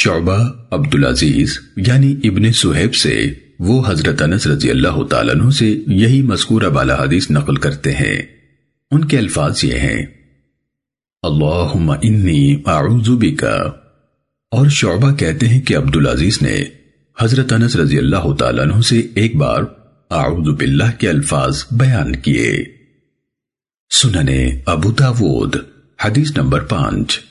شعبہ عبدالعزیز یعنی ابن سہیب سے وہ حضرت انس رضی اللہ تعالیٰ عنہ سے یہی مذکورہ بالا حدیث نقل کرتے ہیں۔ ان کے الفاظ یہ ہیں۔ اللہم انی اعوذ بکا اور شعبہ کہتے ہیں کہ عبدالعزیز نے حضرت انس رضی اللہ تعالیٰ عنہ سے ایک بار اعوذ باللہ کے الفاظ بیان کیے۔ سننے ابو داود، حدیث نمبر پانچ۔